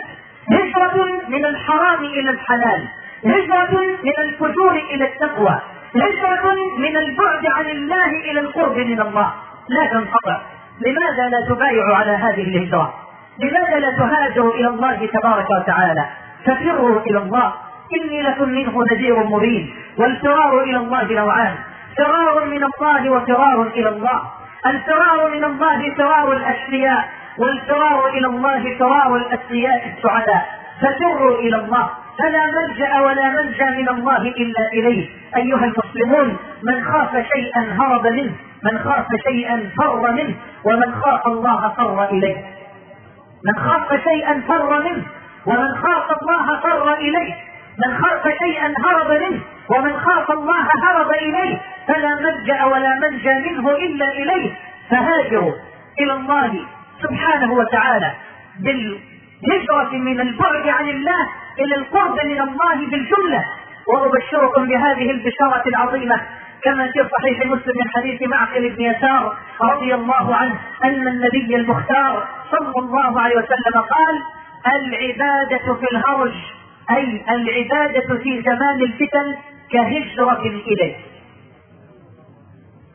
Speaker 1: هجرة من الحرام إلى الحلال هجرة من الفجور إلى التقوى هجرة من البعد عن الله إلى القرب من الله لا تنقطع لماذا لا تبايع على هذه الهجرة لماذا لا تهاجروا الى الله تبارك وتعالى ففروا الى الله اني لكم منه نذير مبين والفرار الى الله نوعان فرار من الله وفرار الى الله الفرار من الله فرار الاشقياء والفرار الى الله فرار الاشقياء السعداء ففروا الى الله فلا ملجا ولا ملجا من الله الا اليه ايها المسلمون من خاف شيئا هرب منه من خاف شيئا فر منه ومن خاف الله فر اليه من خاف شيئا فر منه ومن خاف الله فر اليه من خاف شيئا هرب منه ومن خاف الله هرب اليه فلا ملجا ولا منجا منه الا اليه فهاجروا الى الله سبحانه وتعالى بالهجره من البعد عن الله الى القرب من الله بالجمله وابشركم بهذه البشاره العظيمه كما في صحيح مسلم من حديث معقل بن يسار رضي الله عنه أن النبي المختار صلى الله عليه وسلم قال العبادة في الهرج أي العبادة في زمان الفتن كهجرة إليه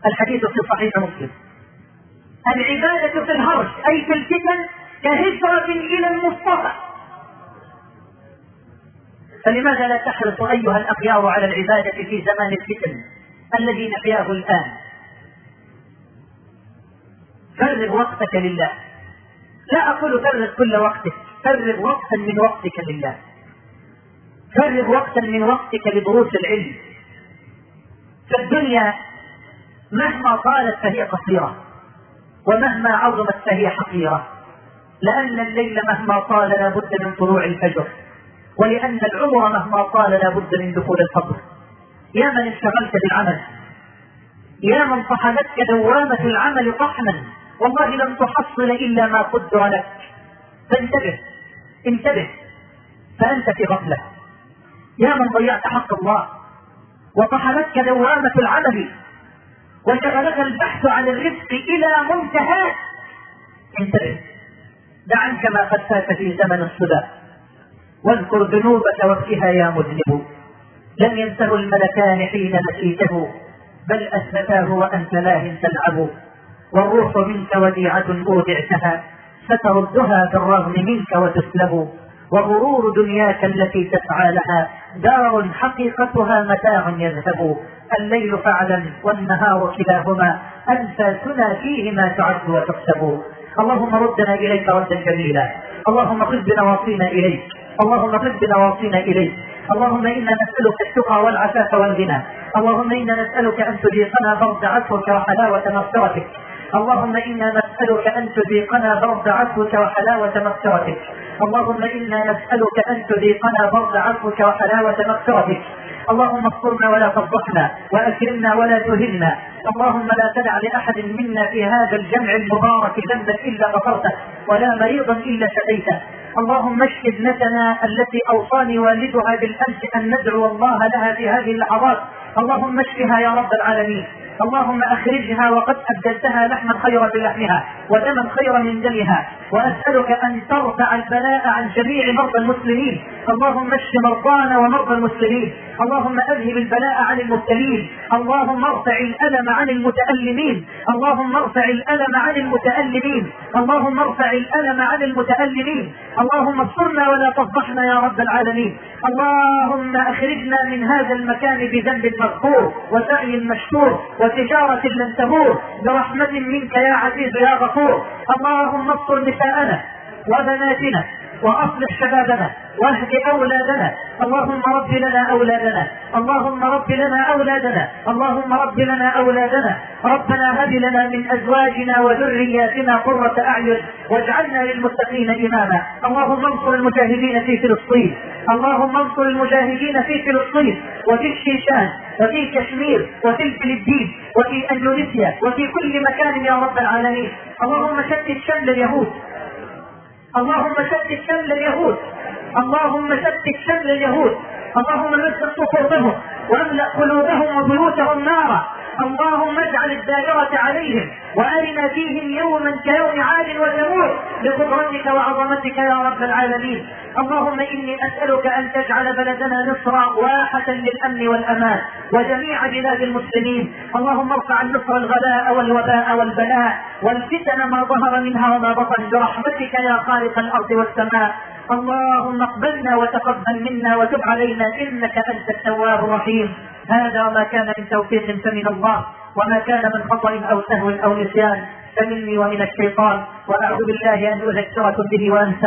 Speaker 1: الحديث في صحيح مسلم العبادة في الهرج أي في الفتن كهجرة إلى المصطفى فلماذا لا تحرص أيها الأخيار على العبادة في زمان الفتن الذي نحياه الآن فرغ وقتك لله لا أقول فرغ كل وقتك فرغ وقتا من وقتك لله فرغ وقتا من وقتك لدروس العلم فالدنيا مهما طالت فهي قصيرة ومهما عظمت فهي حقيرة لأن الليل مهما طال لابد من طلوع الفجر ولأن العمر مهما طال لابد من دخول القبر يا من انشغلت بالعمل يا من طحنتك دوامة العمل طحنا والله لم تحصل إلا ما قدر لك فانتبه انتبه فأنت في غفلة يا من ضيعت حق الله وطحنتك دوامة العمل وشغلك البحث عن الرزق إلى منتهاه انتبه دع عنك ما قد فات في زمن الصدى واذكر ذنوبك وابكها يا مذنب لم ينسه الملكان حين مشيته بل أثبتاه وأنت لاه تلعب والروح منك وديعة أودعتها ستردها بالرغم منك وتسلب وغرور دنياك التي تسعى لها دار حقيقتها متاع يذهب الليل فعلا والنهار كلاهما أنفاسنا فيهما تعد وتحسب اللهم ردنا إليك ردا جميلا اللهم خذ بنواصينا إليك اللهم خذ بنواصينا إليك اللهم إنا نسألك التقى والعفاف والغنى اللهم إنا نسألك أن تذيقنا برد عفوك وحلاوة مغفرتك اللهم إنا نسألك أن تذيقنا برد عفوك وحلاوة مغفرتك اللهم إنا نسألك أن تذيقنا برد عفوك وحلاوة مغفرتك اللهم اقصرنا ولا تفضحنا واكرمنا ولا تهنا اللهم لا تدع لاحد منا في هذا الجمع المبارك ذنبا الا غفرته ولا مريضا الا شفيته اللهم اشف ابنتنا التي اوصاني والدها بالامس ان ندعو الله لها في هذه اللحظات اللهم اشفها يا رب العالمين اللهم اخرجها وقد ابدلتها لحما خيرا من لحمها ودما خيرا من دمها واسالك ان ترفع البلاء عن جميع مرضى المسلمين اللهم اشف مرضانا ومرضى المسلمين اللهم اذهب البلاء عن المبتلين اللهم ارفع الالم عن المتالمين اللهم ارفع الالم عن المتالمين اللهم ارفع الالم عن المتالمين اللهم استرنا ولا تفضحنا يا رب العالمين اللهم اخرجنا من هذا المكان بذنب مغفور وسعي مشكور وتجاره لن تبور برحمه منك يا عزيز يا غفور اللهم استر نساءنا وبناتنا واصلح شبابنا واهد اولادنا اللهم رب لنا اولادنا اللهم رب لنا اولادنا اللهم رب لنا اولادنا ربنا هب لنا من ازواجنا وذرياتنا قرة اعين واجعلنا للمتقين اماما اللهم انصر المجاهدين في فلسطين اللهم انصر المجاهدين في فلسطين وفي الشيشان وفي كشمير وفي الفلبين وفي اندونيسيا وفي كل مكان يا رب العالمين اللهم شتت شمل اليهود اللهم شتت شمل اليهود اللهم شتت شمل اليهود اللهم نزل صفوفهم واملا قلوبهم وبيوتهم نارا اللهم اجعل الدائرة عليهم وارنا فيهم يوما كيوم عاد وثمود بقدرتك وعظمتك يا رب العالمين اللهم إني أسألك أن تجعل بلدنا مصر واحة للأمن والأمان وجميع بلاد المسلمين اللهم ارفع عن مصر الغلاء والوباء والبلاء والفتن ما ظهر منها وما بطن برحمتك يا خالق الأرض والسماء اللهم اقبلنا وتقبل منا وتب علينا إنك أنت التواب الرحيم هذا ما كان من توفيق فمن الله وما كان من خطأ أو سهو أو نسيان فمني ومن الشيطان وأعوذ بالله أن أذكركم به وأنسى